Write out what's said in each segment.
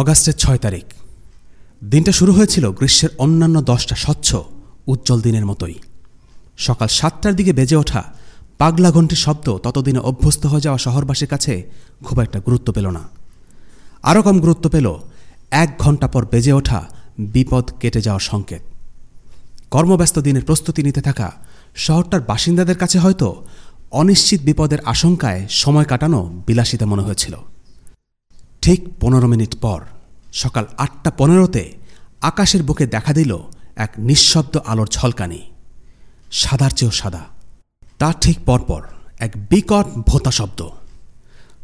অগাস্টের ছয় তারিখ। দিনটা শুরু হয়েছিল গ্রীষ্মের অন্যান্য দশটা স্বচ্ছ, উজ্জ্বল দিনের মতোই। সকাল সাতটার দিকে বেজে ওঠা পাগলা ঘণ্টির শব্দ ততদিনে অভ্যস্ত হয়ে যাওয়া শহরবাসীর কাছে খুব একটা গুরুত্ব পেল না। আরও কম গুরুত্ব পেল এক ঘণ্টা পর বেজে ওঠা বিপদ কেটে যাওয়ার সংকেত। কর্মব্যস্ত দিনের প্রস্তুতি নিতে থাকা শহরটার বাসিন্দাদের কাছে হয়তো অনিশ্চিত বিপদের আশঙ্কায় সময় কাটানো বিলাসিতা মনে হয়েছিল। ঠিক পনেরো মিনিট পর সকাল আটটা পনেরোতে আকাশের বুকে দেখা দিল এক নিঃশব্দ আলোর ঝলকানি সাদার চেয়েও সাদা। তার ঠিক পরপর এক বিকট ভোতা শব্দ।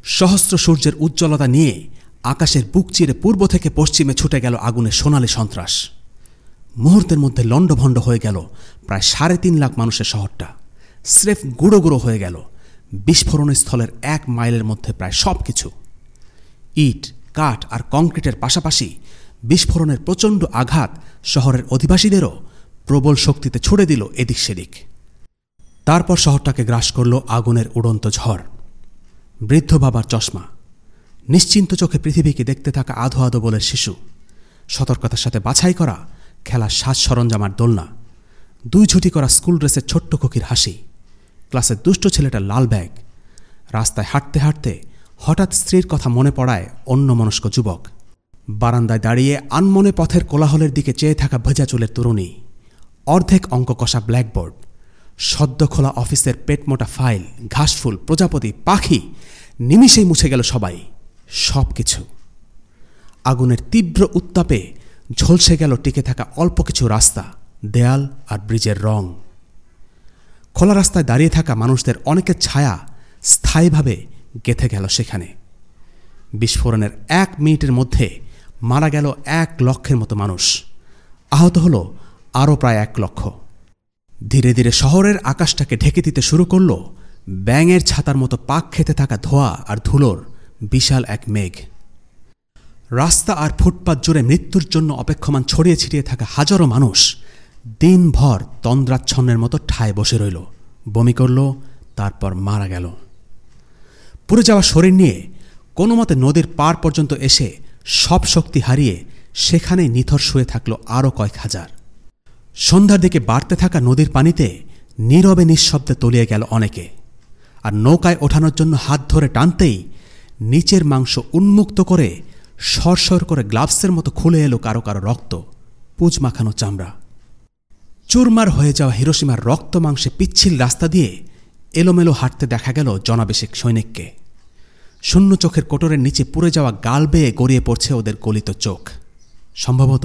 সহস্র সূর্যের উজ্জ্বলতা নিয়ে আকাশের বুক চিরে পূর্ব থেকে পশ্চিমে ছুটে গেল আগুনের সোনালি সন্ত্রাস। মুহূর্তের মধ্যে লণ্ডভণ্ড হয়ে গেল প্রায় সাড়ে তিন লাখ মানুষের শহরটা। স্রেফ গুঁড়ো গুঁড়ো হয়ে গেল। বিস্ফোরণ স্থলের এক মাইলের মধ্যে প্রায় সব কিছু ইট, কাঠ আর কংক্রিটের পাশাপাশি বিস্ফোরণের প্রচণ্ড আঘাত শহরের অধিবাসীদেরও প্রবল শক্তিতে ছুড়ে দিল এদিক সেদিক। তারপর শহরটাকে গ্রাস করল আগুনের উড়ন্ত ঝড়। বৃদ্ধ বাবার চশমা। নিশ্চিন্ত চোখে পৃথিবীকে দেখতে থাকা আধো আধো বলের শিশু। সতর্কতার সাথে বাছাই করা খেলার সাজ সরঞ্জামার দোলনা। দুই ঝুটি করা স্কুল ড্রেসের ছোট্ট খুকির হাসি। ক্লাসের দুষ্ট ছেলেটার লাল ব্যাগ। রাস্তায় হাঁটতে হাঁটতে হঠাৎ স্ত্রীর কথা মনে পড়ায় অন্য মনস্ক যুবক। বারান্দায় দাঁড়িয়ে আনমনে পথের কোলাহলের দিকে চেয়ে থাকা ভেজা চুলের তরুণী। অর্ধেক অঙ্ক কষা ব্ল্যাকবোর্ড, সদ্য খোলা অফিসের পেটমোটা ফাইল, ঘাসফুল, প্রজাপতি, পাখি, নিমিষেই মুছে গেল সবাই। সব কিছু আগুনের তীব্র উত্তাপে ঝলসে গেল টিকে থাকা অল্প কিছু রাস্তা, দেয়াল আর ব্রিজের রং। খোলা রাস্তায় দাঁড়িয়ে থাকা মানুষদের অনেকের ছায়া স্থায়ীভাবে গেথে গেল সেখানে। বিস্ফোরণের এক মিনিটের মধ্যে মারা গেল এক লক্ষের মতো মানুষ। আহত হল আরও প্রায় এক লক্ষ। ধীরে ধীরে শহরের আকাশটাকে ঢেকে দিতে শুরু করল ব্যাঙের ছাতার মতো পাক খেতে থাকা ধোয়া আর ধুলোর বিশাল এক মেঘ। রাস্তা আর ফুটপাত জুড়ে মৃত্যুর জন্য অপেক্ষমান ছড়িয়ে ছিটিয়ে থাকা হাজারো মানুষ দিনভর তন্দ্রাচ্ছন্নের মতো ঠায় বসে রইল। বমি করল, তারপর মারা গেল। পুড়ে যাওয়া শরীর নিয়ে কোনো মতে নদীর পার পর্যন্ত এসে সব শক্তি হারিয়ে সেখানেই নিথর শুয়ে থাকল আরও কয়েক হাজার। সন্ধ্যার দিকে বাড়তে থাকা নদীর পানিতে নীরবে নিঃশব্দে তলিয়ে গেল অনেকে। আর নৌকায় ওঠানোর জন্য হাত ধরে টানতেই নিচের মাংস উন্মুক্ত করে সরসর করে গ্লাভসের মতো খুলে এলো কারও কারও রক্ত, পুজ মাখানো চামড়া। চুরমার হয়ে যাওয়া হিরোসীমার রক্ত মাংসে পিচ্ছিল রাস্তা দিয়ে এলোমেলো হাঁটতে দেখা গেল জনাবেশিক সৈনিককে। শূন্য চোখের কোটরের নিচে পুড়ে যাওয়া গাল বেয়ে গড়িয়ে পড়ছে ওদের গলিত চোখ। সম্ভবত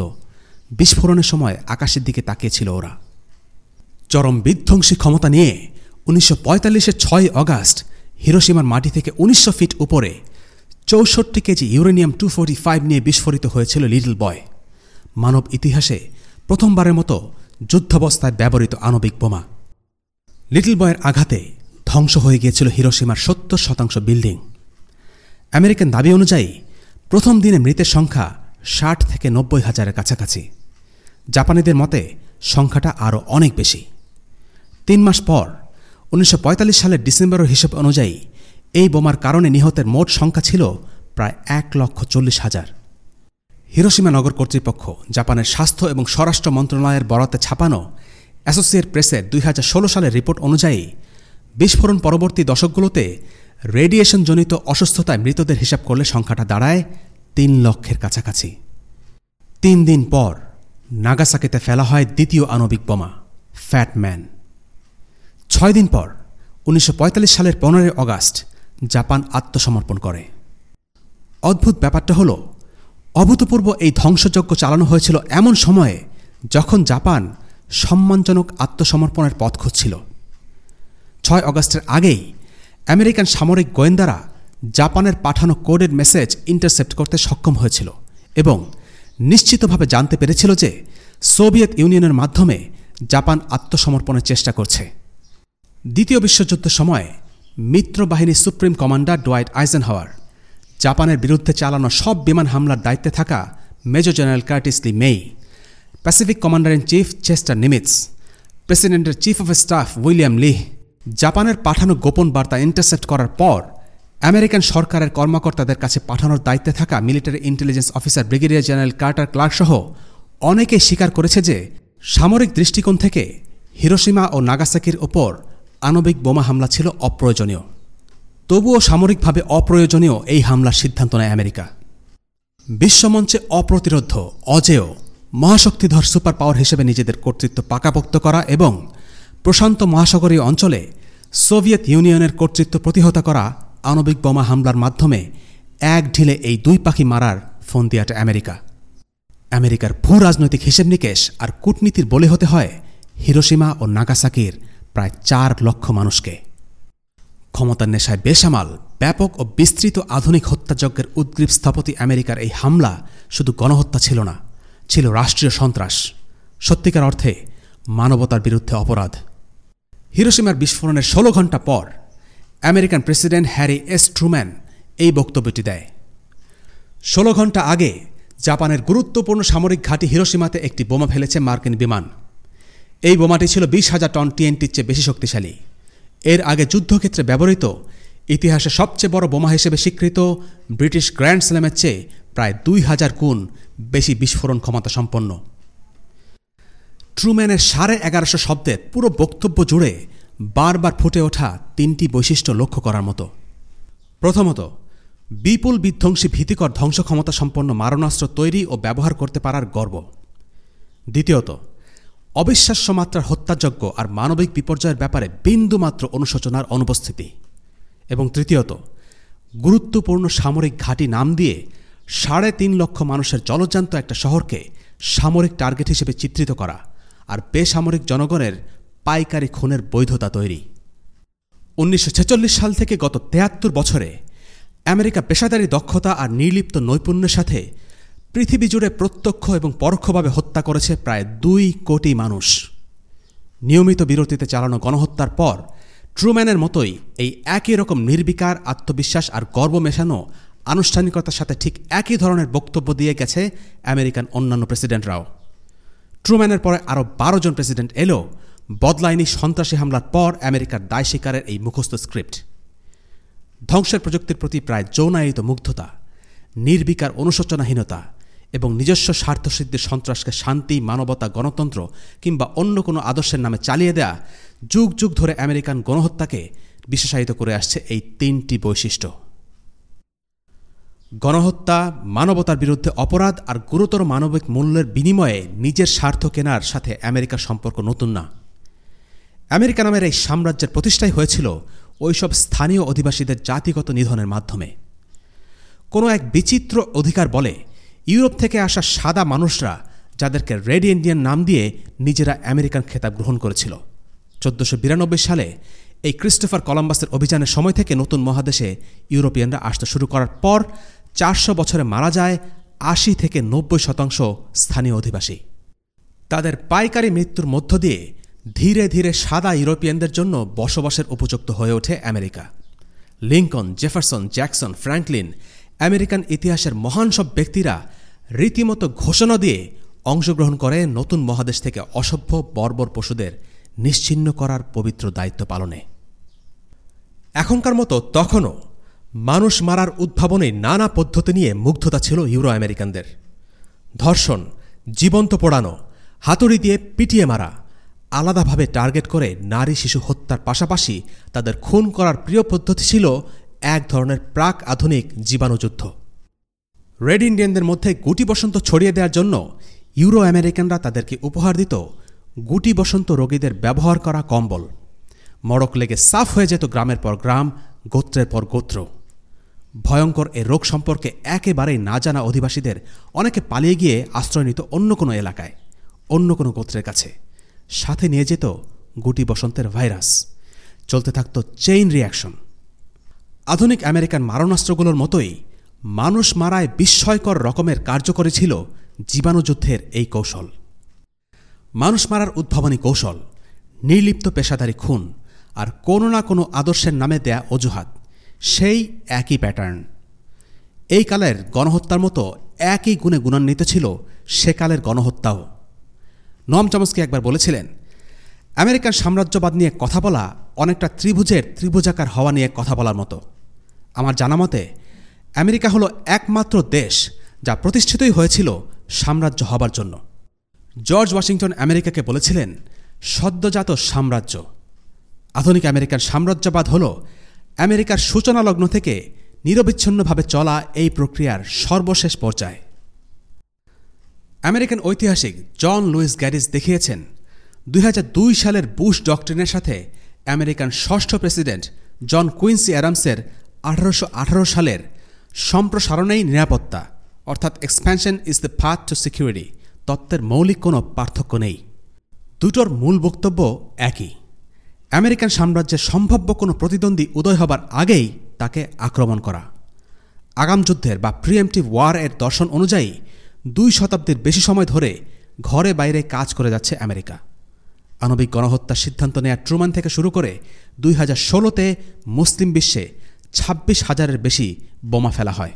বিস্ফোরণের সময় আকাশের দিকে তাকিয়েছিল ওরা। চরম বিধ্বংসী ক্ষমতা নিয়ে উনিশশো পঁয়তাল্লিশের ছয় অগাস্ট হিরোসীমার মাটি থেকে উনিশশো ফিট উপরে চৌষট্টি KG uranium two forty five নিয়ে বিস্ফোরিত হয়েছিল লিটল বয়। মানব ইতিহাসে প্রথমবারের মতো যুদ্ধাবস্থায় ব্যবহৃত আণবিক বোমা। লিটল বয়ের আঘাতে ধ্বংস হয়ে গিয়েছিল হিরোসীমার সত্তর শতাংশ বিল্ডিং। আমেরিকান দাবি অনুযায়ী, প্রথম দিনে মৃতের সংখ্যা ষাট থেকে নব্বই হাজারের কাছাকাছি। জাপানিদের মতে, সংখ্যাটা আরও অনেক বেশি। তিন মাস পর, উনিশশো পঁয়তাল্লিশ সালের ডিসেম্বরের হিসেব অনুযায়ী, এই বোমার কারণে নিহতের মোট সংখ্যা ছিল প্রায় এক লক্ষ চল্লিশ হাজার। হিরোসীমা নগর কর্তৃপক্ষ, জাপানের স্বাস্থ্য এবং স্বরাষ্ট্র মন্ত্রণালয়ের বরাতে ছাপানো অ্যাসোসিয়েট প্রেসের দুই হাজার ষোলো সালের রিপোর্ট অনুযায়ী, বিস্ফোরণ পরবর্তী দশকগুলোতে রেডিয়েশনজনিত অসুস্থতায় মৃতদের হিসাব করলে সংখ্যাটা দাঁড়ায় তিন লক্ষের কাছাকাছি। তিন দিন পর নাগাসাকিতে ফেলা হয় দ্বিতীয় আণবিক বোমা ফ্যাটম্যান ছয় দিন পর, উনিশশো পঁয়তাল্লিশ সালের পনেরোই অগাস্ট, জাপান আত্মসমর্পণ করে। অদ্ভুত ব্যাপারটা হল, অভূতপূর্ব এই ধ্বংসযজ্ঞ চালানো হয়েছিল এমন সময়ে যখন জাপান সম্মানজনক আত্মসমর্পণের পথ খুঁজছিল। ছয় অগাস্টের আগেই আমেরিকান সামরিক গোয়েন্দারা জাপানের পাঠানো কোডের মেসেজ ইন্টারসেপ্ট করতে সক্ষম হয়েছিল এবং নিশ্চিতভাবে জানতে পেরেছিল যে সোভিয়েত ইউনিয়নের মাধ্যমে জাপান আত্মসমর্পণের চেষ্টা করছে। দ্বিতীয় বিশ্বযুদ্ধের সময় মিত্র বাহিনীর সুপ্রিম কমান্ডার ডোয়াইট আইজেনহাওয়ার জাপানের বিরুদ্ধে চালানো সব বিমান হামলার দায়িত্বে থাকা major general Curtis Le May, Pacific commander in chief Chester Nimitz, প্রেসিডেন্টের chief of staff William Leahy জাপানের পাঠানো গোপন বার্তা ইন্টারসেপ্ট করার পর, আমেরিকান সরকারের কর্মকর্তাদের কাছে পাঠানোর দায়িত্বে থাকা military intelligence officer brigadier general Carter Clarke সহ অনেকেই স্বীকার করেছে যে, সামরিক দৃষ্টিকোণ থেকে হিরোসীমা ও নাগাসাকির ওপর আণবিক বোমা হামলা ছিল অপ্রয়োজনীয়। তবুও সামরিকভাবে অপ্রয়োজনীয় এই হামলার সিদ্ধান্ত নেয় আমেরিকা। বিশ্বমঞ্চে অপ্রতিরোধ, অজেয়, মহাশক্তিধর সুপার পাওয়ার হিসেবে নিজেদের কর্তৃত্ব পাকাপোক্ত করা এবং প্রশান্ত মহাসাগরীয় অঞ্চলে সোভিয়েত ইউনিয়নের কর্তৃত্ব প্রতিহত করা আণবিক বোমা হামলার মাধ্যমে এক ঢিলে এই দুই পাখি মারার ফোন দিয়াটে আমেরিকা। আমেরিকার ভূ রাজনৈতিক হিসেব নিকেশ আর কূটনীতির বলে হতে হয় হিরোসীমা ও নাগাসাকির প্রায় চার লক্ষ মানুষকে। ক্ষমতার নেশায় বেসামাল, ব্যাপক ও বিস্তৃত আধুনিক হত্যাযজ্ঞের উদ্গ্রীব স্থপতি আমেরিকার এই হামলা শুধু গণহত্যা ছিল না, ছিল রাষ্ট্রীয় সন্ত্রাস। সত্যিকার অর্থে মানবতার বিরুদ্ধে অপরাধ। হিরোসীমার বিস্ফোরণের ষোলো ঘণ্টা পর American president Harry S Truman এই বক্তব্যটি দেয়। ষোলো ঘণ্টা আগে জাপানের গুরুত্বপূর্ণ সামরিক ঘাঁটি হিরোসীমাতে একটি বোমা ফেলেছে মার্কিন বিমান। এই বোমাটি ছিল বিশ হাজার টন টিএনটির চেয়ে বেশি শক্তিশালী। এর আগে যুদ্ধক্ষেত্রে ব্যবহৃত ইতিহাসে সবচেয়ে বড় বোমা হিসেবে স্বীকৃত ব্রিটিশ গ্র্যান্ড স্ল্যামের চেয়ে প্রায় দুই হাজার গুণ বেশি বিস্ফোরণ ক্ষমতা সম্পন্ন। ট্রুম্যানের সাড়ে এগারোশো শব্দের পুরো বক্তব্য জুড়ে বারবার ফুটে ওঠা তিনটি বৈশিষ্ট্য লক্ষ্য করার মতো। প্রথমত, বিপুল বিধ্বংসী ভীতিকর ধ্বংস ক্ষমতা সম্পন্ন মারণাস্ত্র তৈরি ও ব্যবহার করতে পারার গর্ব। দ্বিতীয়ত, অবিশ্বাস্য মাত্রার হত্যাযজ্ঞ আর মানবিক বিপর্যয়ের ব্যাপারে বিন্দুমাত্র অনুশোচনার অনুপস্থিতি। এবং তৃতীয়ত, গুরুত্বপূর্ণ সামরিক ঘাঁটি নাম দিয়ে সাড়ে তিন লক্ষ মানুষের জলজান্ত একটা শহরকে সামরিক টার্গেট হিসেবে চিত্রিত করা। আর বেসামরিক জনগণের পাইকারি খুনের বৈধতা তৈরি। উনিশশো ছেচল্লিশ সাল থেকে গত তেয়াত্তর বছরে আমেরিকা পেশাদারী দক্ষতা আর নির্লিপ্ত নৈপুণ্যের সাথে পৃথিবী জুড়ে প্রত্যক্ষ এবং পরোক্ষভাবে হত্যা করেছে প্রায় দুই কোটি মানুষ। নিয়মিত বিরতিতে চালানো গণহত্যার পর ট্রুম্যানের মতোই এই একই রকম নির্বিকার, আত্মবিশ্বাস আর গর্ব মেশানো আনুষ্ঠানিকতার সাথে ঠিক একই ধরনের বক্তব্য দিয়ে গেছে আমেরিকান অন্যান্য প্রেসিডেন্টরাও। ট্রুম্যানের পরে আরও বারো জন প্রেসিডেন্ট এলেও বদলায়নি সন্ত্রাসী হামলার পর আমেরিকার দায় স্বীকারের এই মুখস্থ স্ক্রিপ্ট। ধ্বংসের প্রযুক্তির প্রতি প্রায় যৌনায়িত মুগ্ধতা, নির্বিকার অনুশোচনাহীনতা এবং নিজস্ব স্বার্থসিদ্ধির সন্ত্রাসকে শান্তি, মানবতা, গণতন্ত্র কিংবা অন্য কোনো আদর্শের নামে চালিয়ে দেয়া যুগ যুগ ধরে আমেরিকান গণহত্যাকে বিশেষায়িত করে আসছে এই তিনটি বৈশিষ্ট্য। গণহত্যা, মানবতার বিরুদ্ধে অপরাধ আর গুরুতর মানবিক মূল্যের বিনিময়ে নিজের স্বার্থ কেনার সাথে আমেরিকার সম্পর্ক নতুন না। আমেরিকা নামের এই সাম্রাজ্যের প্রতিষ্ঠাই হয়েছিল ওইসব স্থানীয় অধিবাসীদের জাতিগত নিধনের মাধ্যমে। কোনো এক বিচিত্র অধিকার বলে ইউরোপ থেকে আসা সাদা মানুষরা যাদেরকে রেড ইন্ডিয়ান নাম দিয়ে নিজেরা আমেরিকান খেতাব গ্রহণ করেছিল। চোদ্দশো সালে এই ক্রিস্টোফার কলম্বাসের অভিযানের সময় থেকে নতুন মহাদেশে ইউরোপিয়ানরা আসতে শুরু করার পর চারশো বছরে মারা যায় আশি থেকে নব্বই শতাংশ স্থানীয় অধিবাসী। তাদের পাইকারি মৃত্যুর মধ্য দিয়ে ধীরে ধীরে সাদা ইউরোপিয়ানদের জন্য বসবাসের উপযুক্ত হয়ে ওঠে America. Lincoln Jefferson, Jackson, Franklin, American ইতিহাসের মহান সব ব্যক্তিরা রীতিমতো ঘোষণা দিয়ে অংশগ্রহণ করে নতুন মহাদেশ থেকে অসভ্য, বর্বর পশুদের নিশ্চিন্ন করার পবিত্র দায়িত্ব পালনে। এখনকার মতো তখনও মানুষ মারার উদ্ভাবনে নানা পদ্ধতি নিয়ে মুগ্ধতা ছিল ইউরো আমেরিকানদের ধর্ষণ, জীবন্ত পোড়ানো, হাতুড়ি দিয়ে পিটিয়ে মারা, আলাদাভাবে টার্গেট করে নারী শিশু হত্যার পাশাপাশি তাদের খুন করার প্রিয় পদ্ধতি ছিল এক ধরনের প্রাক আধুনিক জীবাণুযুদ্ধ। রেড ইন্ডিয়ানদের মধ্যে গুটি বসন্ত ছড়িয়ে দেওয়ার জন্য ইউরো আমেরিকানরা তাদেরকে উপহার দিত গুটি বসন্ত রোগীদের ব্যবহার করা কম্বল। মড়ক লেগে সাফ হয়ে যেত গ্রামের পর গ্রাম, গোত্রের পর গোত্র। ভয়ঙ্কর এ রোগ সম্পর্কে একেবারেই না জানা অধিবাসীদের অনেকে পালিয়ে গিয়ে আশ্রয় নিত অন্য কোনো এলাকায়, অন্য কোনো গোত্রের কাছে। সাথে নিয়ে যেত গুটি বসন্তের ভাইরাস। চলতে থাকত চেইন রিয়াকশন আধুনিক আমেরিকান মারণাস্ত্রগুলোর মতোই মানুষ মারায় বিস্ময়কর রকমের কার্যকরী ছিল জীবাণুযুদ্ধের এই কৌশল। মানুষ মারার উদ্ভাবনী কৌশল, নির্লিপ্ত পেশাদারি খুন আর কোনো না কোনো আদর্শের নামে দেয়া অজুহাত। সেই একই প্যাটার্ন এই কালের গণহত্যার মতো একই গুণে গুণান্বিত ছিল সেকালের গণহত্যাও। নম চমস্কি একবার বলেছিলেন, আমেরিকার সাম্রাজ্যবাদ নিয়ে কথা বলা অনেকটা ত্রিভুজের ত্রিভুজাকার হওয়া নিয়ে কথা বলার মতো। আমার জানা মতে, আমেরিকা হলো একমাত্র দেশ যা প্রতিষ্ঠিতই হয়েছিল সাম্রাজ্য হবার জন্য। জর্জ ওয়াশিংটন আমেরিকাকে বলেছিলেন, সদ্যজাত সাম্রাজ্য। আধুনিক আমেরিকার সাম্রাজ্যবাদ হল আমেরিকার সূচনা লগ্ন থেকে নিরবিচ্ছিন্নভাবে চলা এই প্রক্রিয়ার সর্বশেষ পর্যায়ে। আমেরিকান ঐতিহাসিক জন লুইস গ্যারিস দেখিয়েছেন, দুই হাজার দুই সালের বুশ ডক্ট্রিনের সাথে আমেরিকান ষষ্ঠ প্রেসিডেন্ট জন কুইন্সি অ্যারামসের আঠারোশো আঠারো সালের সম্প্রসারণেই নিরাপত্তা, অর্থাৎ expansion is the path to security তত্ত্বের মৌলিক কোনো পার্থক্য নেই। দুটোর মূল বক্তব্য একই। আমেরিকান সাম্রাজ্যের সম্ভাব্য কোনো প্রতিদ্বন্দ্বী উদয় হবার আগেই তাকে আক্রমণ করা। আগাম যুদ্ধের বা প্রিএমটিভ ওয়ার এর দর্শন অনুযায়ী দুই শতাব্দীর বেশি সময় ধরে ঘরে বাইরে কাজ করে যাচ্ছে আমেরিকা। আণবিক গণহত্যার সিদ্ধান্ত নেয়া ট্রুমান থেকে শুরু করে দুই হাজার ষোলোতে মুসলিম বিশ্বে ছাব্বিশ হাজারের বেশি বোমা ফেলা হয়।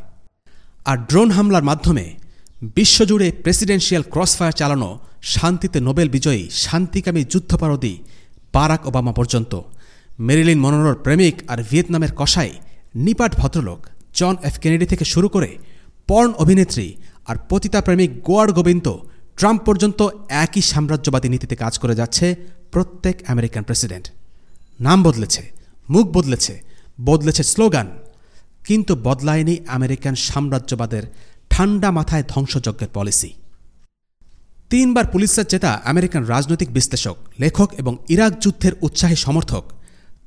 আর ড্রোন হামলার মাধ্যমে বিশ্বজুড়ে প্রেসিডেন্সিয়াল ক্রসফায়ার চালানো শান্তিতে নোবেল বিজয়ী শান্তিকামী যুদ্ধপারদী বারাক ওবামা পর্যন্ত। মেরিলিন মনোরর প্রেমিক আর ভিয়েতনামের কষাই নিপাট ভদ্রলোক। জন এফ কেনেডি থেকে শুরু করে পর্ন অভিনেত্রী আর পতিতা প্রেমিক গোয়ার গোবিন্দ ট্রাম্প পর্যন্ত একই সাম্রাজ্যবাদী নীতিতে কাজ করে যাচ্ছে প্রত্যেক আমেরিকান প্রেসিডেন্ট। নাম বদলেছে, মুখ বদলেছে বদলেছে স্লোগান, কিন্তু বদলায়নি আমেরিকান সাম্রাজ্যবাদের ঠান্ডা মাথায় ধ্বংসযজ্ঞের পলিসি। তিনবার পুলিশের জেতা আমেরিকান রাজনৈতিক বিশ্লেষক, লেখক এবং ইরাক যুদ্ধের উৎসাহী সমর্থক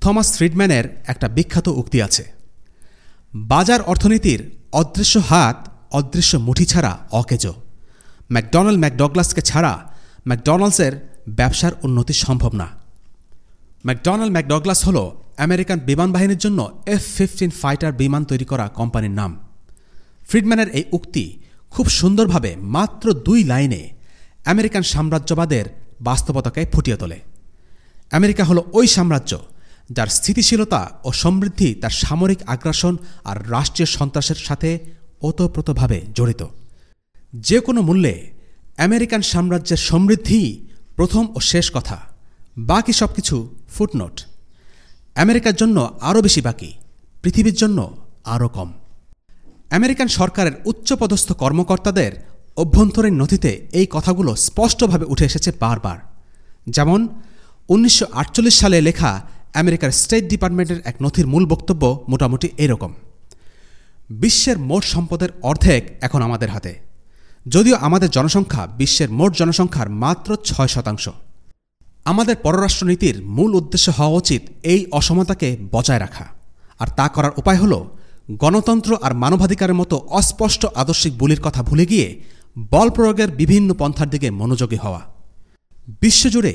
থমাস ফ্রিডম্যানের একটা বিখ্যাত উক্তি আছে। বাজার অর্থনীতির অদৃশ্য হাত, অদৃশ্য মুঠি ছাড়া অকেজ। ম্যাকডোনাল্ড ম্যাকডগলাসকে ছাড়া ম্যাকডোনাল্ডসের ব্যবসার উন্নতি সম্ভব না। ম্যাকডোনাল্ড ম্যাকডগলাস হল আমেরিকান বিমান বাহিনীর জন্য এফ ফিফটিন ফাইটার বিমান তৈরি করা কোম্পানির নাম। ফ্রিডম্যানের এই উক্তি খুব সুন্দরভাবে মাত্র দুই লাইনে আমেরিকান সাম্রাজ্যবাদের বাস্তবতাকে ফুটিয়ে তোলে। আমেরিকা হলো ওই সাম্রাজ্য যার স্থিতিশীলতা ও সমৃদ্ধি তার সামরিক আগ্রাসন আর রাষ্ট্রীয় সন্ত্রাসের সাথে ওতপ্রোতভাবে জড়িত। যে কোনো মূল্যে আমেরিকান সাম্রাজ্যের সমৃদ্ধি প্রথম ও শেষ কথা, বাকি সব কিছু ফুটনোট। আমেরিকার জন্য আরও বেশি বাকি, পৃথিবীর জন্য আরও কম। আমেরিকান সরকারের উচ্চপদস্থ কর্মকর্তাদের অভ্যন্তরীণ নথিতে এই কথাগুলো স্পষ্টভাবে উঠে এসেছে বারবার। যেমন, উনিশশো আটচল্লিশ সালে লেখা আমেরিকার স্টেট ডিপার্টমেন্টের এক নথির মূল বক্তব্য মোটামুটি এরকম। বিশ্বের মোট সম্পদের অর্ধেক এখন আমাদের হাতে। যদিও আমাদের জনসংখ্যা বিশ্বের মোট জনসংখ্যার মাত্র ছয় শতাংশ। আমাদের পররাষ্ট্রনীতির মূল উদ্দেশ্য হওয়া উচিত এই অসমতাকে বজায় রাখা। আর তা করার উপায় হল গণতন্ত্র আর মানবাধিকারের মতো অস্পষ্ট আদর্শিক বুলির কথা ভুলে গিয়ে বল প্রয়োগের বিভিন্ন পন্থার দিকে মনোযোগী হওয়া, বিশ্বজুড়ে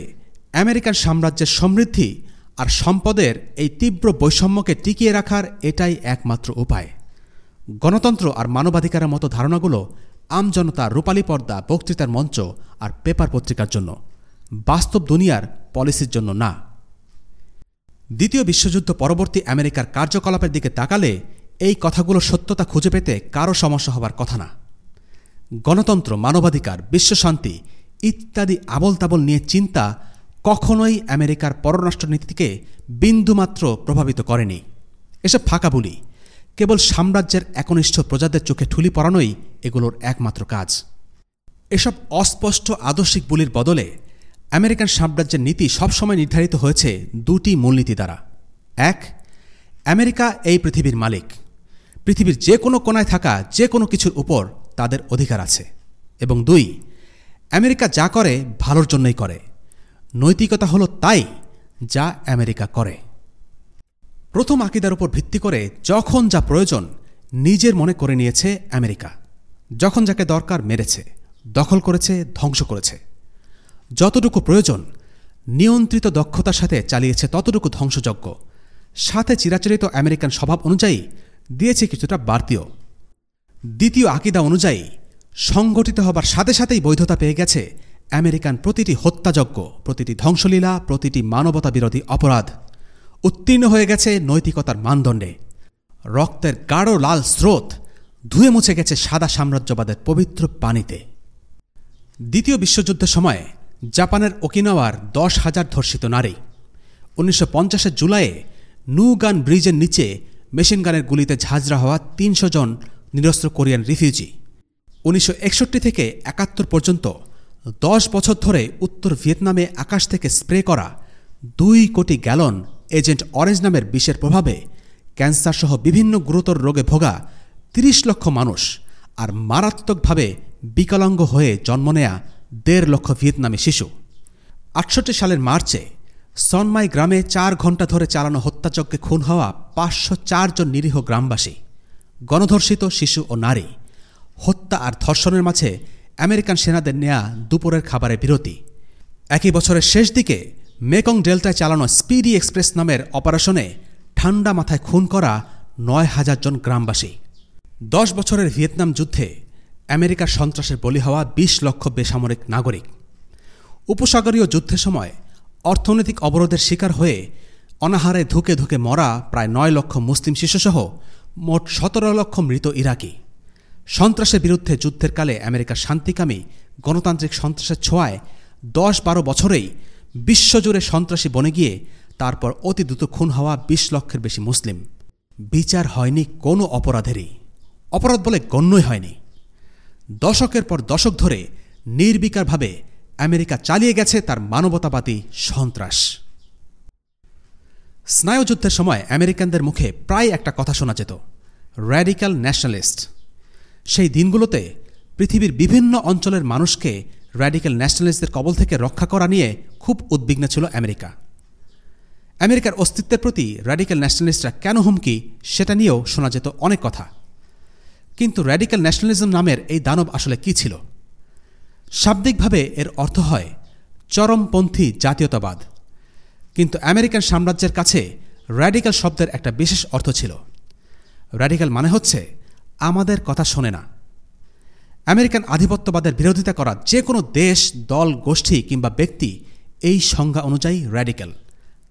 আমেরিকান সাম্রাজ্যের সমৃদ্ধি আর সম্পদের এই তীব্র বৈষম্যকে টিকিয়ে রাখার এটাই একমাত্র উপায়। গণতন্ত্র আর মানবাধিকারের মতো ধারণাগুলো আমজনতা রূপালী পর্দা, বক্তৃতার মঞ্চ আর পেপার পত্রিকার জন্য, বাস্তব দুনিয়ার পলিসির জন্য না। দ্বিতীয় বিশ্বযুদ্ধ পরবর্তী আমেরিকার কার্যকলাপের দিকে তাকালে এই কথাগুলো সত্যতা খুঁজে পেতে কারও সমস্যা হবার কথা না। গণতন্ত্র, মানবাধিকার বিশ্বশান্তি ইত্যাদি আবল তাবল নিয়ে চিন্তা কখনোই আমেরিকার পররাষ্ট্রনীতিকে বিন্দুমাত্র প্রভাবিত করেনি। এসব ফাঁকা বলি, কেবল সাম্রাজ্যের একনিষ্ঠ প্রজাদের চোখে ঠুলি পড়ানোই এগুলোর একমাত্র কাজ। এসব অস্পষ্ট আদর্শিক বুলির বদলে আমেরিকান সাম্রাজ্যের নীতি সবসময় নির্ধারিত হয়েছে দুটি মূলনীতি দ্বারা। এক, আমেরিকা এই পৃথিবীর মালিক। পৃথিবীর যে কোনো কোনায় থাকা যে কোনো কিছুর উপর তাদের অধিকার আছে। এবং দুই, আমেরিকা যা করে, ভালোর জন্যই করে। নৈতিকতা হলো তাই যা আমেরিকা করে। প্রথম আকিদার উপর ভিত্তি করে যখন যা প্রয়োজন, নিজের মনে করে নিয়েছে আমেরিকা। যখন যাকে দরকার মেরেছে, দখল করেছে, ধ্বংস করেছে। যতটুকু প্রয়োজন, নিয়ন্ত্রিত দক্ষতার সাথে চালিয়েছে ততটুকু ধ্বংসযজ্ঞ। সাথে চিরাচরিত আমেরিকান স্বভাব অনুযায়ী দিয়েছে কিছুটা বাড়তিও। দ্বিতীয় আকিদা অনুযায়ী, সংগঠিত হবার সাথে সাথেই বৈধতা পেয়ে গেছে আমেরিকান প্রতিটি হত্যাযজ্ঞ, প্রতিটি ধ্বংসলীলা, প্রতিটি মানবতা বিরোধী অপরাধ। উত্তীর্ণ হয়ে গেছে নৈতিকতার মানদণ্ডে। রক্তের গাঢ় লাল স্রোত ধুয়ে মুছে গেছে সাদা সাম্রাজ্যবাদের পবিত্র পানিতে। দ্বিতীয় বিশ্বযুদ্ধের সময় জাপানের ওকিনাওয়ার দশ হাজার ধর্ষিত নারী। উনিশশো পঞ্চাশের জুলাইয়ে নুগান ব্রিজের নিচে মেশিনগানের গুলিতে ঝাঁঝরা হওয়া তিনশো জন নিরস্ত্র কোরিয়ান রিফিউজি। উনিশশো একষট্টি থেকে একাত্তর পর্যন্ত দশ বছর ধরে উত্তর ভিয়েতনামে আকাশ থেকে স্প্রে করা দুই কোটি গ্যালন এজেন্ট অরেঞ্জ নামের বিষের প্রভাবে ক্যান্সারসহ বিভিন্ন গুরুতর রোগে ভোগা ৩০ লক্ষ মানুষ আর মারাত্মকভাবে বিকলাঙ্গ হয়ে জন্ম নেয়া দেড় লক্ষ ভিয়েতনামী শিশু। আটষট্টি সালের মার্চে সনমাই গ্রামে চার ঘণ্টা ধরে চালানো হত্যাযজ্ঞে খুন হওয়া পাঁচশো জন নিরীহ গ্রামবাসী। গণধর্ষিত শিশু ও নারী। হত্যা আর ধর্ষণের মাঝে আমেরিকান সেনাদের নেয়া দুপুরের খাবারের বিরতি। একই বছরের শেষ দিকে মেকং ডেল্টায় চালানো স্পিডি এক্সপ্রেস নামের অপারেশনে ঠান্ডা মাথায় খুন করা নয় হাজার জন গ্রামবাসী। দশ বছরের ভিয়েতনাম যুদ্ধে আমেরিকার সন্ত্রাসের বলি হওয়া ২০ লক্ষ বেসামরিক নাগরিক। উপসাগরীয় যুদ্ধের সময় অর্থনৈতিক অবরোধের শিকার হয়ে অনাহারে ধুকে ধুকে মরা প্রায় নয় লক্ষ মুসলিম শিশুসহ মোট সতেরো লক্ষ মৃত ইরাকি। সন্ত্রাসের বিরুদ্ধে যুদ্ধের কালে আমেরিকার শান্তিকামী, গণতান্ত্রিক সন্ত্রাসের ছোঁয়ায় দশ বারো বছরেই বিশ্বজুড়ে সন্ত্রাসী বনে গিয়ে তারপর অতি দ্রুত খুন হওয়া বিশ লক্ষের বেশি মুসলিম। বিচার হয়নি কোনো অপরাধেরই। অপরাধ বলে গণ্যই হয়নি। দশকের পর দশক ধরে নির্বিকারভাবে আমেরিকা চালিয়ে গেছে তার মানবতাবাদী সন্ত্রাস। স্নায়ুযুদ্ধের সময় আমেরিকানদের মুখে প্রায় একটা কথা শোনা যেত র্যাডিক্যাল ন্যাশনালিস্ট সেই দিনগুলোতে পৃথিবীর বিভিন্ন অঞ্চলের মানুষকে র্যাডিক্যাল ন্যাশনালিস্টদের কবল থেকে রক্ষা করা নিয়ে খুব উদ্বিগ্ন ছিল আমেরিকা। আমেরিকার অস্তিত্বের প্রতি র্যাডিক্যাল ন্যাশনালিস্টরা কেন হুমকি, সেটা নিয়েও শোনা যেত অনেক কথা। কিন্তু র্যাডিক্যাল ন্যাশনালিজম নামের এই দানব আসলে কি ছিল? শাব্দিকভাবে এর অর্থ হয় চরমপন্থী জাতীয়তাবাদ। কিন্তু আমেরিকান সাম্রাজ্যের কাছে র্যাডিক্যাল শব্দের একটা বিশেষ অর্থ ছিল। র্যাডিক্যাল মানে হচ্ছে, আমাদের কথা শোনে না। আমেরিকান আধিপত্যবাদের বিরোধিতা করা যে কোনো দেশ, দল, গোষ্ঠী কিংবা ব্যক্তি এই সংজ্ঞা অনুযায়ী র্যাডিক্যাল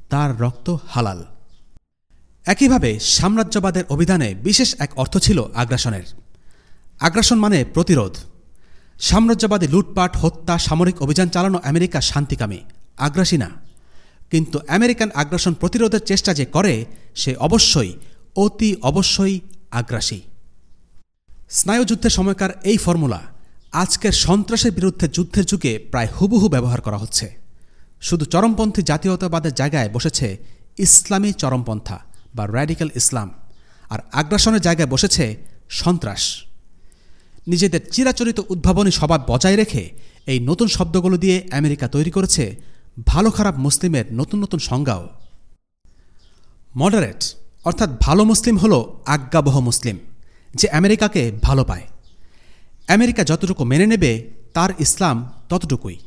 তার রক্ত হালাল। একইভাবে সাম্রাজ্যবাদের অভিধানে বিশেষ এক অর্থ ছিল আগ্রাসনের। আগ্রাসন মানে প্রতিরোধ। সাম্রাজ্যবাদী লুটপাট, হত্যা, সামরিক অভিযান চালানো আমেরিকা শান্তিকামী, আগ্রাসী না। কিন্তু আমেরিকান আগ্রাসন প্রতিরোধের চেষ্টা যে করে, সে অবশ্যই, অতি অবশ্যই আগ্রাসী। স্নায়ুযুদ্ধের সময়কার এই ফর্মুলা আজকের সন্ত্রাসের বিরুদ্ধে যুদ্ধের যুগে প্রায় হুবহু ব্যবহার করা হচ্ছে। শুধু চরমপন্থী জাতীয়তাবাদের জায়গায় বসেছে ইসলামী চরমপন্থা বা র্যাডিক্যাল ইসলাম, আর আগ্রাসনের জায়গায় বসেছে সন্ত্রাস। নিজেদের চিরাচরিত উদ্ভাবনী স্বভাব বজায় রেখে এই নতুন শব্দগুলো দিয়ে আমেরিকা তৈরি করেছে ভালো খারাপ মুসলিমের নতুন নতুন সংজ্ঞাও। মডারেট অর্থাৎ ভালো মুসলিম হল আজ্ঞাবহ মুসলিম, যে আমেরিকাকে ভালো পায়। আমেরিকা যতটুকু মেনে নেবে, তার ইসলাম ততটুকুই।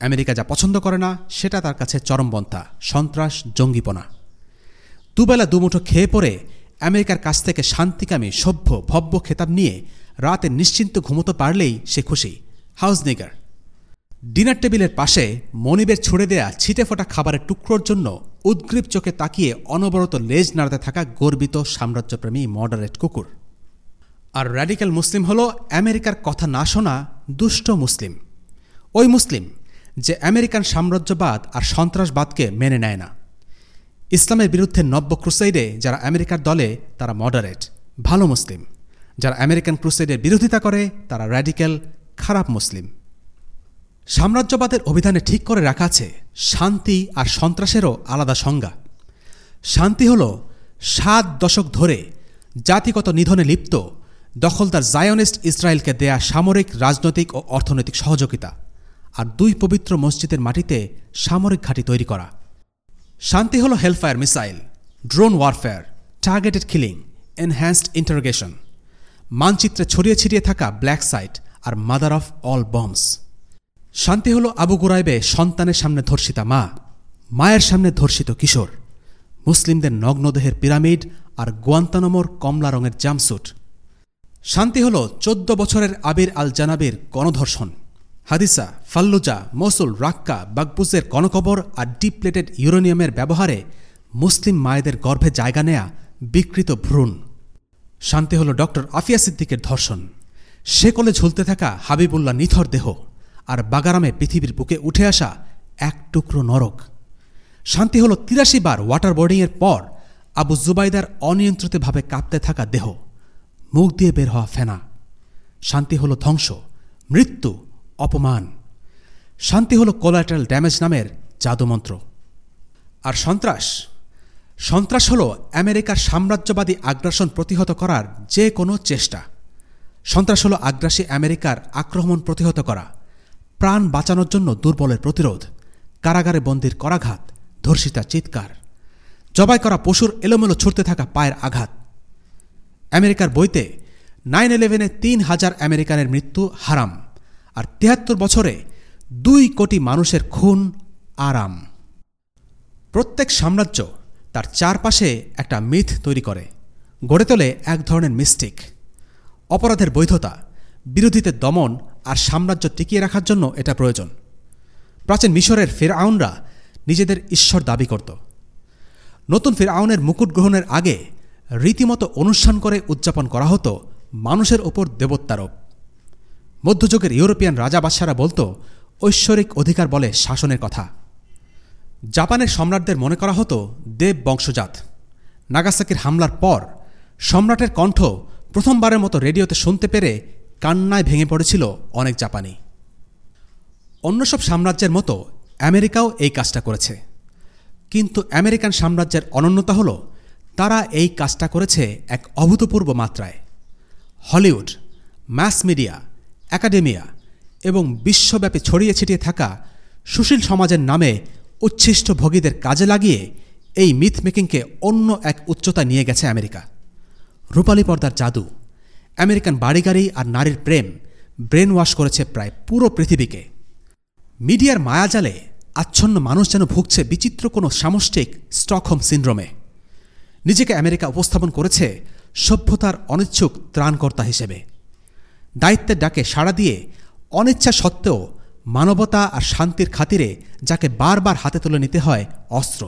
আমেরিকা যা পছন্দ করে না, সেটা তার কাছে চরমবন্থা সন্ত্রাস, জঙ্গিপনা। দুবেলা দুমুঠো খেয়ে পড়ে আমেরিকার কাছ থেকে শান্তিকামী, সভ্য, ভব্য খেতাব নিয়ে রাতে নিশ্চিন্ত ঘুমোতে পারলেই সে খুশি। হাউস নিগার ডিনার টেবিলের পাশে মনিবের ছুড়ে দেয়া ছিটে ফোটা খাবারের টুকরোর জন্য উদ্গ্রীব চোখে তাকিয়ে অনবরত লেজ নাড়াতে থাকা গর্বিত সাম্রাজ্যপ্রেমী মডারেট কুকুর। আর র্যাডিক্যাল মুসলিম হল আমেরিকার কথা না শোনা দুষ্ট মুসলিম। ওই মুসলিম যে আমেরিকান সাম্রাজ্যবাদ আর সন্ত্রাসবাদকে মেনে নেয় না। ইসলামের বিরুদ্ধে নব্য ক্রুসাইডে যারা আমেরিকার দলে, তারা মডারেট, ভালো মুসলিম। যারা আমেরিকান ক্রুসাইডের বিরোধিতা করে, তারা র্যাডিক্যাল, খারাপ মুসলিম। সাম্রাজ্যবাদের অভিধানে ঠিক করে রাখা আছে শান্তি আর সন্ত্রাসেরও আলাদা সংজ্ঞা। শান্তি হল সাত দশক ধরে জাতিগত নিধনে লিপ্ত দখলদার জায়নিস্ট ইসরায়েলকে দেয়া সামরিক, রাজনৈতিক ও অর্থনৈতিক সহযোগিতা আর দুই পবিত্র মসজিদের মাটিতে সামরিক ঘাঁটি তৈরি করা। শান্তি হল hellfire missile, drone warfare, targeted killing, enhanced interrogation, মানচিত্রে ছড়িয়ে ছিটিয়ে থাকা ব্ল্যাক সাইট আর মাদার অফ অল বম্বস শান্তি হল আবু গুরাইবে সন্তানের সামনে ধর্ষিতা মা, মায়ের সামনে ধর্ষিত কিশোর, মুসলিমদের নগ্নদেহের পিরামিড আর গোয়ান্তানমর কমলা রঙের জামসুট শান্তি হল চোদ্দ বছরের আবির আল জানাবির গণধর্ষণ। হাদিসা, ফাল্লুজা, মসুল, রাক্কা, বাগবুজের গণকবর আর ডিপ প্লেটেড ইউরেনিয়ামের ব্যবহারে মুসলিম মায়েদের গর্ভে জায়গা নেয়া বিকৃত ভ্রূণ। শান্তি হল ডক্টর আফিয়া সিদ্দিকের ধর্ষণ। সে কলে ঝুলতে থাকা হাবিবুল্লাহ নিথর দেহ। আর বাগারামে পৃথিবীর বুকে উঠে আসা এক টুকরো নরক। শান্তি হল তিরাশি বার ওয়াটার বোর্ডিংয়ের পর আবু জুবাইদার অনিয়ন্ত্রিতভাবে কাঁপতে থাকা দেহ, মুখ দিয়ে বের হওয়া ফেনা। শান্তি হলো ধ্বংস, মৃত্যু, অপমান। শান্তি হলো কোলাটারাল ড্যামেজ নামের জাদুমন্ত্র। আর সন্ত্রাস? সন্ত্রাস হল আমেরিকার সাম্রাজ্যবাদী আগ্রাসন প্রতিহত করার যে কোনো চেষ্টা। সন্ত্রাস হল আগ্রাসী আমেরিকার আক্রমণ প্রতিহত করা। প্রাণ বাঁচানোর জন্য দুর্বলের প্রতিরোধ, কারাগারে বন্দির করাঘাত, ধর্ষিতা চিৎকার, জবাই করা পশুর এলোমেলো ছুটতে থাকা পায়ের আঘাত। আমেরিকার বইতে নাইন ইলেভেনে তিন হাজার আমেরিকানের মৃত্যু হারাম আর তিয়াত্তর বছরে দুই কোটি মানুষের খুন আরাম। প্রত্যেক সাম্রাজ্য তার চারপাশে একটা মিথ তৈরি করে, গড়ে তোলে এক ধরনের মিস্টিক। অপরাধের বৈধতা, বিরোধীদের দমন আর সাম্রাজ্য টিকিয়ে রাখার জন্য এটা প্রয়োজন। প্রাচীন মিশরের ফেরাউনরা নিজেদের ঈশ্বর দাবি করত। নতুন ফেরাউনের মুকুট গ্রহণের আগে রীতিমতো অনুষ্ঠান করে উদযাপন করা হতো মানুষের ওপর দেবত্বারোপ মধ্যযুগের ইউরোপিয়ান রাজা বাদশারা বলতো, ঐশ্বরিক অধিকার বলে শাসনের কথা। জাপানের সম্রাটদের মনে করা হতো, দেব বংশজাত। নাগাসাকির হামলার পর সম্রাটের কণ্ঠ প্রথমবারের মতো রেডিওতে শুনতে পেরে কান্নায় ভেঙে পড়েছিল অনেক জাপানি। অন্য সব সাম্রাজ্যের মতো আমেরিকাও এই কাজটা করেছে। কিন্তু আমেরিকান সাম্রাজ্যের অনন্যতা হল, তারা এই কাজটা করেছে এক অভূতপূর্ব মাত্রায়। হলিউড ম্যাস মিডিয়া, একাডেমিয়া এবং বিশ্বব্যাপী ছড়িয়ে ছিটিয়ে থাকা সুশীল সমাজের নামে উচ্ছিষ্ট ভোগীদের কাজে লাগিয়ে এই মিথ মেকিংকে অন্য এক উচ্চতা নিয়ে গেছে আমেরিকা। রূপালী পর্দার জাদু। আমেরিকান বাড়িগাড়ি আর নারীর প্রেম ব্রেন ওয়াশ করেছে প্রায় পুরো পৃথিবীকে। মিডিয়ার মায়াজালে আচ্ছন্ন মানুষ যেন ভুগছে বিচিত্র কোনো সামষ্টিক স্টকহোম সিন্ড্রোমে। নিজেকে আমেরিকা উপস্থাপন করেছে সভ্যতার অনিচ্ছুক ত্রাণকর্তা হিসেবে। দায়িত্বের ডাকে সাড়া দিয়ে অনিচ্ছা সত্ত্বেও মানবতা আর শান্তির খাতিরে যাকে বারবার হাতে তুলে নিতে হয় অস্ত্র।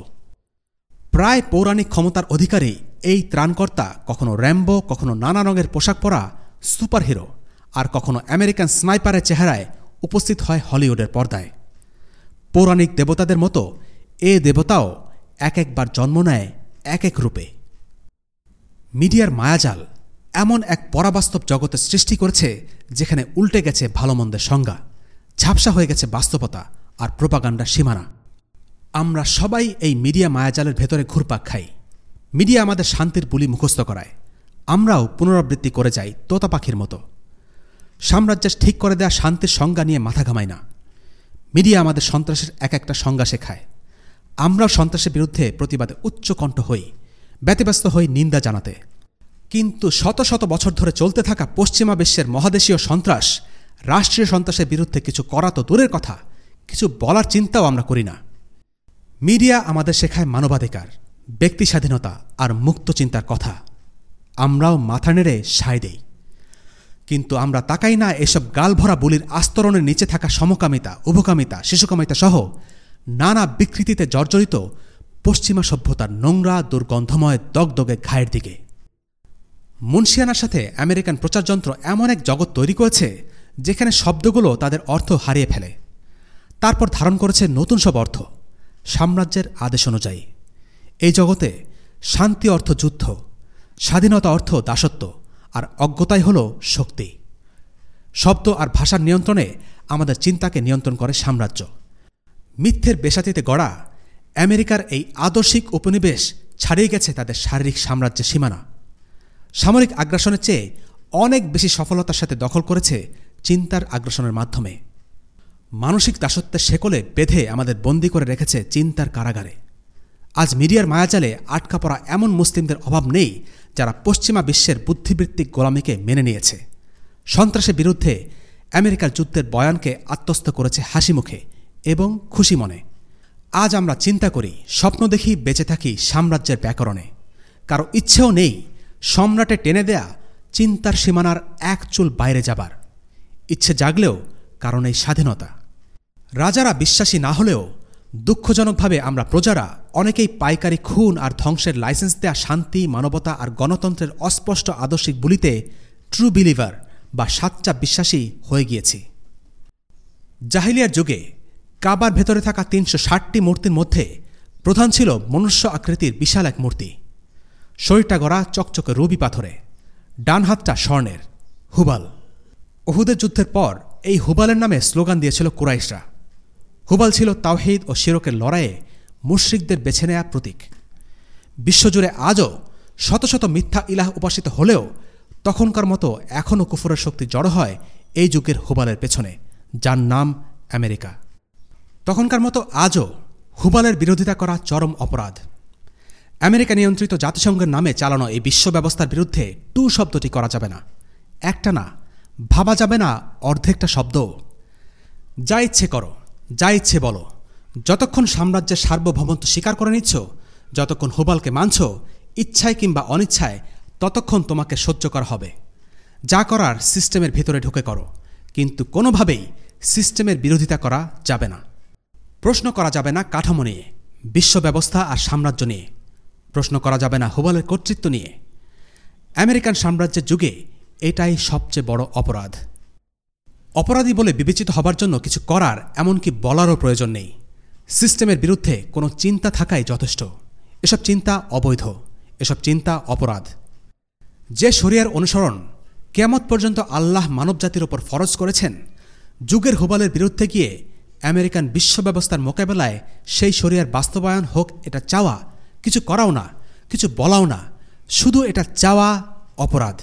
প্রায় পৌরাণিক ক্ষমতার অধিকারী এই ত্রাণকর্তা কখনো র্যাম্বো, কখনো নানা রঙের পোশাক পরা সুপারহিরো আর কখনো আমেরিকান স্নাইপারের চেহারায় উপস্থিত হয় হলিউডের পর্দায়। পৌরাণিক দেবতাদের মতো এ দেবতাও এক একবার জন্ম নেয় এক এক রূপে। মিডিয়ার মায়াজাল এমন এক পরাবাস্তব জগতের সৃষ্টি করেছে যেখানে উল্টে গেছে ভালো মন্দের সংজ্ঞা, ঝাপসা হয়ে গেছে বাস্তবতা আর প্রোপাগান্ডার সীমানা। আমরা সবাই এই মিডিয়া মায়াজালের ভেতরে ঘুরপাক খাই। মিডিয়া আমাদের শান্তির বুলি মুখস্থ করায়। আমরাও পুনরাবৃত্তি করে যাই তোতা পাখির মতো। সাম্রাজ্যের ঠিক করে দেয়া শান্তির সংজ্ঞা নিয়ে মাথা ঘামাই না। মিডিয়া আমাদের সন্ত্রাসের এক একটা সংজ্ঞা শেখায়। আমরাও সন্ত্রাসের বিরুদ্ধে প্রতিবাদে উচ্চকণ্ঠ হই, ব্যতিব্যস্ত হই নিন্দা জানাতে। কিন্তু শত শত বছর ধরে চলতে থাকা পশ্চিমা বিশ্বের মহাদেশীয় সন্ত্রাস, রাষ্ট্রীয় সন্ত্রাসের বিরুদ্ধে কিছু করা তো দূরের কথা, কিছু বলার চিন্তাও আমরা করি না। মিডিয়া আমাদের শেখায় মানবাধিকার, ব্যক্তি স্বাধীনতা আর মুক্ত চিন্তার কথা। আমরাও মাথা নেড়ে সায় দেই। কিন্তু আমরা তাকাই না এসব গালভরা বুলির আস্তরণের নিচে থাকা সমকামিতা, উভকামিতা, শিশুকামিতা সহ নানা বিকৃতিতে জর্জরিত পশ্চিমা সভ্যতার নোংরা, দুর্গন্ধময়, দগদগে ঘায়ের দিকে। মুন্সিয়ানার সাথে আমেরিকান প্রচারযন্ত্র এমন এক জগৎ তৈরি করেছে যেখানে শব্দগুলো তাদের অর্থ হারিয়ে ফেলে। তারপর ধারণ করেছে নতুন সব অর্থ। সাম্রাজ্যের আদেশ অনুযায়ী। এই জগতে শান্তি অর্থ যুদ্ধ, স্বাধীনতা অর্থ দাসত্ব, আর অজ্ঞতাই হল শক্তি। শব্দ আর ভাষার নিয়ন্ত্রণে আমাদের চিন্তাকে নিয়ন্ত্রণ করে সাম্রাজ্য। মিথ্যের বেসাতিতে গড়া আমেরিকার এই আদর্শিক উপনিবেশ ছাড়িয়ে গেছে তাদের শারীরিক সাম্রাজ্যের সীমানা। সামরিক আগ্রাসনের চেয়ে অনেক বেশি সফলতার সাথে দখল করেছে চিন্তার আগ্রাসনের মাধ্যমে। মানসিক দাসত্বের শেকলে বেঁধে আমাদের বন্দি করে রেখেছে চিন্তার কারাগারে। আজ মিডিয়ার মায়াজালে আটকা পড়া এমন মুসলিমদের অভাব নেই যারা পশ্চিমা বিশ্বের বুদ্ধিবৃত্তিক গোলামীকে মেনে নিয়েছে। সন্ত্রাসের বিরুদ্ধে আমেরিকার যুদ্ধের বয়ানকে আত্মস্থ করেছে হাসি মুখে এবং খুশি মনে। আজ আমরা চিন্তা করি, স্বপ্ন দেখি বেঁচে থাকি সাম্রাজ্যের ব্যাকরণে। কারও ইচ্ছেও নেই সম্রাটে টেনে দেয়া চিন্তার সীমানার এক চুল বাইরে যাবার। ইচ্ছে জাগলেও কারণ এই স্বাধীনতা। রাজারা বিশ্বাসী না হলেও দুঃখজনকভাবে আমরা প্রজারা অনেকেই পাইকারি খুন আর ধ্বংসের লাইসেন্স দেয়া শান্তি, মানবতা আর গণতন্ত্রের অস্পষ্ট আদর্শিক বলিতে ট্রু বিলিভার বা সাচ্চা বিশ্বাসী হয়ে গিয়েছি। জাহিলিয়ার যুগে কাবার ভেতরে থাকা তিনশো ষাটটি মূর্তির মধ্যে প্রধান ছিল মনুষ্য আকৃতির বিশাল এক মূর্তি। শরীরটা গড়া চকচকে রবি পাথরে, ডান হাতটা স্বর্ণের, হুবাল। ওহুদের যুদ্ধের পর এই হুবালের নামে স্লোগান দিয়েছিল কুরাইশরা। হুবাল ছিল তাওহিদ ও শিরকের লড়াইয়ে মুশ্রিকদের বেছে নেয়া প্রতীক। বিশ্বজুড়ে আজও শত শত মিথ্যা ইলাহ উপাসিত হলেও তখনকার মতো এখনও কুফুরের শক্তি জড়ো হয় এই যুগের হুবালের পেছনে, যার নাম আমেরিকা। তখনকার মতো আজও হুবালের বিরোধিতা করা চরম অপরাধ। আমেরিকা নিয়ন্ত্রিত জাতিসংঘের নামে চালানো এই বিশ্ব ব্যবস্থার বিরুদ্ধে টু শব্দটি করা যাবে না। একটা না, ভাবা যাবে না অর্ধেকটা শব্দ যা ইচ্ছে করো। যা ইচ্ছে বলো। যতক্ষণ সাম্রাজ্যের সার্বভৌমত্ব স্বীকার করে নিচ্ছ, যতক্ষণ হুবালকে মানছ, ইচ্ছায় কিংবা অনিচ্ছায়, ততক্ষণ তোমাকে সহ্য করা হবে। যা করার সিস্টেমের ভিতরে ঢুকে করো, কিন্তু কোনোভাবেই সিস্টেমের বিরোধিতা করা যাবে না। প্রশ্ন করা যাবে না কাঠামো নিয়ে বিশ্ব ব্যবস্থা আর সাম্রাজ্য নিয়ে। প্রশ্ন করা যাবে না হুবালের কর্তৃত্ব নিয়ে। আমেরিকান সাম্রাজ্যের যুগে এটাই সবচেয়ে বড় অপরাধ। অপরাধী বলে বিবেচিত হবার জন্য কিছু করার এমনকি বলারও প্রয়োজন নেই। সিস্টেমের বিরুদ্ধে কোনো চিন্তা থাকাই যথেষ্ট। এসব চিন্তা অবৈধ। এসব চিন্তা অপরাধ। যে শরিয়ার অনুসরণ কেয়ামত পর্যন্ত আল্লাহ মানবজাতির ওপর ফরজ করেছেন, যুগের হুবালের বিরুদ্ধে গিয়ে আমেরিকান বিশ্ব ব্যবস্থার মোকাবেলায় সেই শরিয়ার বাস্তবায়ন হোক, এটা চাওয়া কিছু করাও না, কিছু বলাও না। শুধু এটা চাওয়া অপরাধ।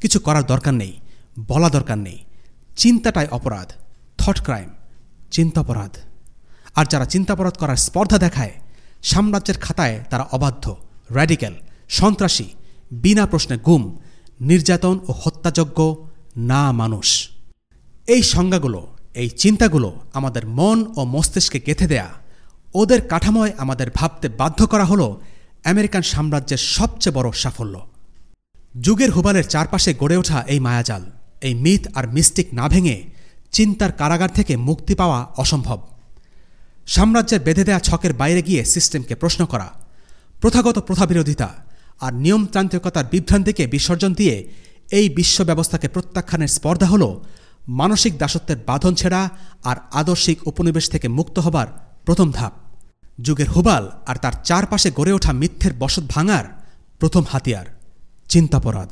কিছু করার দরকার নেই, বলা দরকার নেই। চিন্তাটাই অপরাধ থট ক্রাইম চিন্তাপরাধ। আর যারা চিন্তাপরাধ করার স্পর্ধা দেখায়, সাম্রাজ্যের খাতায় তারা অবাধ্য র্যাডিক্যাল সন্ত্রাসী, বিনা প্রশ্নে গুম, নির্যাতন ও হত্যাযোগ্য না মানুষ। এই সংজ্ঞাগুলো, এই চিন্তাগুলো আমাদের মন ও মস্তিষ্কে গেঁথে দেয়া, ওদের কাঠামোয় আমাদের ভাবতে বাধ্য করা হলো আমেরিকান সাম্রাজ্যের সবচেয়ে বড় সাফল্য। যুগের হুবালের চারপাশে গড়ে ওঠা এই মায়াজাল। এই মিথ আর মিস্টিক না ভেঙে চিন্তার কারাগার থেকে মুক্তি পাওয়া অসম্ভব। সাম্রাজ্যের বেঁধে দেয়া ছকের বাইরে গিয়ে সিস্টেমকে প্রশ্ন করা, প্রথাগত প্রথাবিরোধিতা আর নিয়মতান্ত্রিকতার বিভ্রান্তিকে বিসর্জন দিয়ে এই বিশ্ব ব্যবস্থাকে প্রত্যাখ্যানের স্পর্ধা হল মানসিক দাসত্বের বাঁধন ছেড়া আর আদর্শিক উপনিবেশ থেকে মুক্ত হবার প্রথম ধাপ। যুগের হুবাল আর তার চারপাশে গড়ে ওঠা মিথ্যের বসত ভাঙার প্রথম হাতিয়ার, চিন্তাপরাধ।